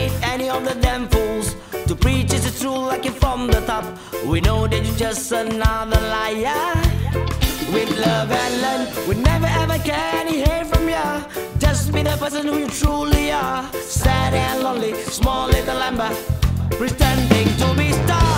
need any of the damn fools to preach is the truth like it from the top. We know that you're just another liar. With love and learn, we never ever can hear from ya. Just be the person who you truly are. Sad and lonely, small little lamb, pretending to be star.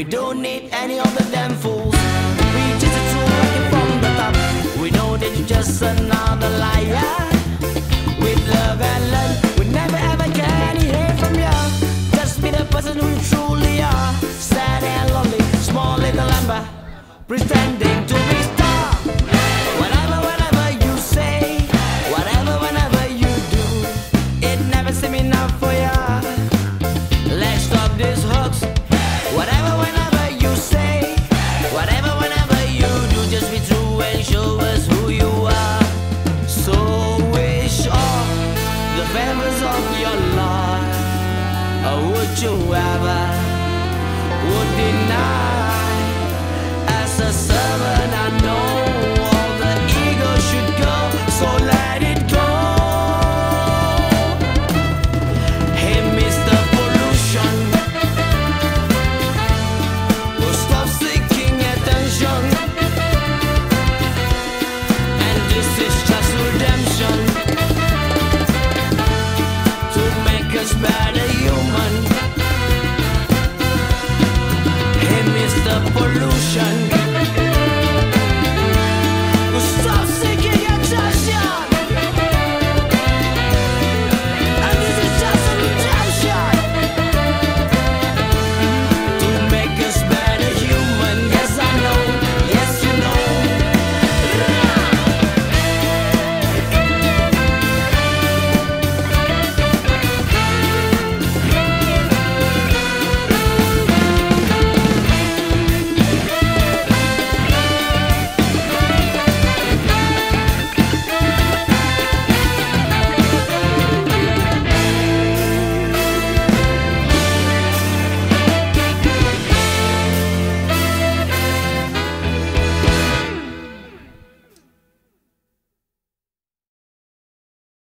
We don't need any of the damn fools. We just a true working from the top. We know that you're just another liar. With love and learn, we never ever get any hate from ya. Just be the person who you truly are. Sad and lonely, small little amber, pretending to be Pollution.